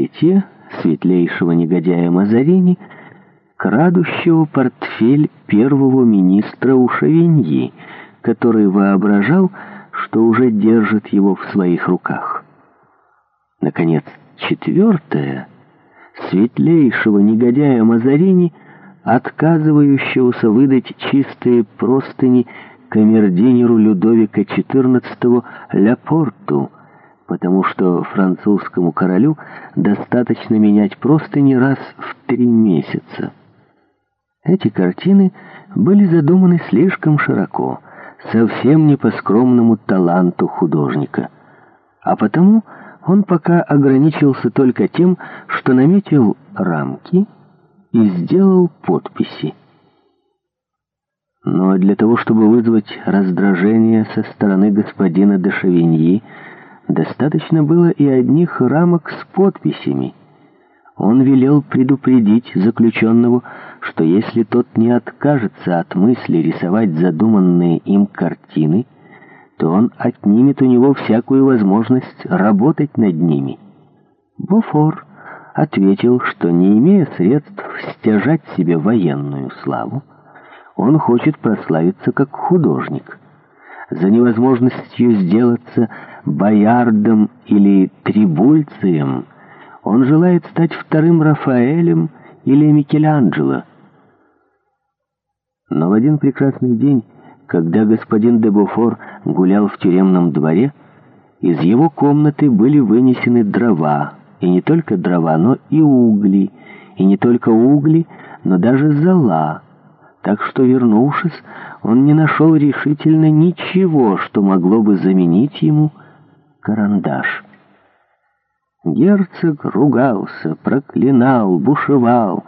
Третье — светлейшего негодяя Мазарини, крадущего портфель первого министра у Шавиньи, который воображал, что уже держит его в своих руках. Наконец, четвертое — светлейшего негодяя Мазарини, отказывающегося выдать чистые простыни камердинеру Людовика XIV Ляпорту — потому что французскому королю достаточно менять просто не раз в три месяца. Эти картины были задуманы слишком широко, совсем не по скромному таланту художника. А потому он пока ограничился только тем, что наметил рамки и сделал подписи. Но для того, чтобы вызвать раздражение со стороны господина де Шевиньи, Достаточно было и одних рамок с подписями. Он велел предупредить заключенного, что если тот не откажется от мысли рисовать задуманные им картины, то он отнимет у него всякую возможность работать над ними. Буфор ответил, что не имея средств стяжать себе военную славу, он хочет прославиться как художник. За невозможностью сделаться Боярдом или Трибульцием, он желает стать вторым Рафаэлем или Микеланджело. Но в один прекрасный день, когда господин де Буфор гулял в тюремном дворе, из его комнаты были вынесены дрова, и не только дрова, но и угли, и не только угли, но даже зола. Так что, вернувшись, он не нашел решительно ничего, что могло бы заменить ему карандаш. Герцог ругался, проклинал, бушевал,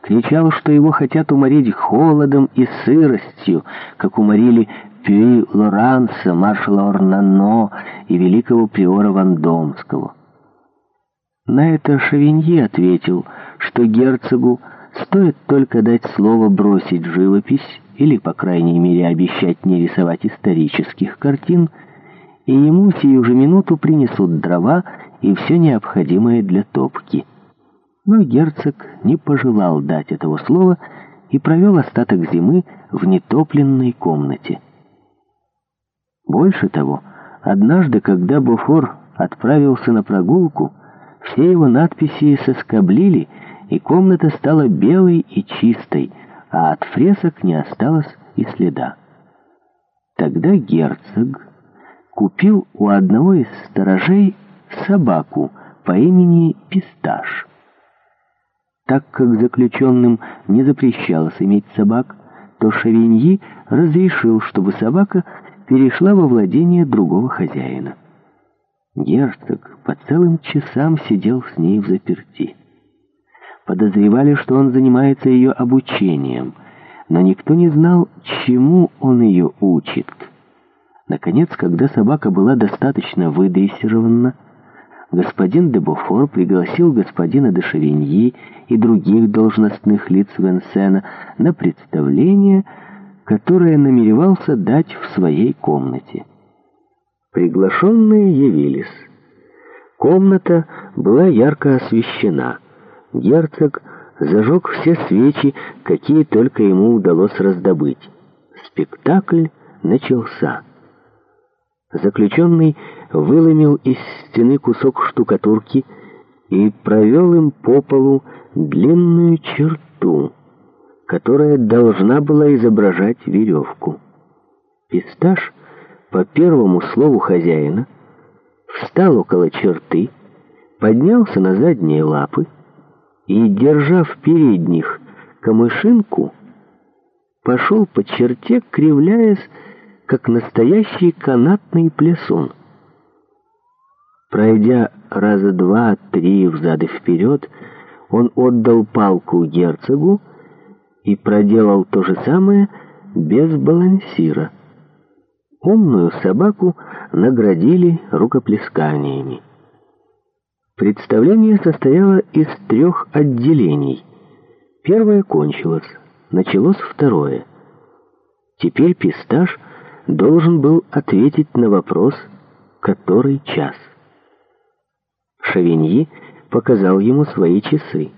кричал, что его хотят уморить холодом и сыростью, как уморили Пюи Лоранса, маршала Орнано и великого приора Вандомского. На это Шавиньи ответил, что герцогу стоит только дать слово бросить живопись или, по крайней мере, обещать не рисовать исторических картин – и ему сию же минуту принесут дрова и все необходимое для топки. Но герцог не пожелал дать этого слова и провел остаток зимы в нетопленной комнате. Больше того, однажды, когда Бофор отправился на прогулку, все его надписи соскоблили, и комната стала белой и чистой, а от фресок не осталось и следа. Тогда герцог купил у одного из сторожей собаку по имени Писташ. Так как заключенным не запрещалось иметь собак, то Шавиньи разрешил, чтобы собака перешла во владение другого хозяина. Герцог по целым часам сидел с ней в заперти. Подозревали, что он занимается ее обучением, но никто не знал, чему он ее учит — Наконец, когда собака была достаточно выдрессирована, господин де Бофор пригласил господина де Шевиньи и других должностных лиц Венсена на представление, которое намеревался дать в своей комнате. Приглашенные явились. Комната была ярко освещена. Герцог зажег все свечи, какие только ему удалось раздобыть. Спектакль начался. Заключенный выломил из стены кусок штукатурки и провел им по полу длинную черту, которая должна была изображать веревку. Пистаж, по первому слову хозяина, встал около черты, поднялся на задние лапы и, держа в передних камышинку, пошел по черте, кривляясь, как настоящий канатный плесун. Пройдя раза два-три взад и вперед, он отдал палку герцогу и проделал то же самое без балансира. Умную собаку наградили рукоплесканиями. Представление состояло из трех отделений. Первое кончилось, началось второе. Теперь пистаж — должен был ответить на вопрос «Который час?». Шавиньи показал ему свои часы.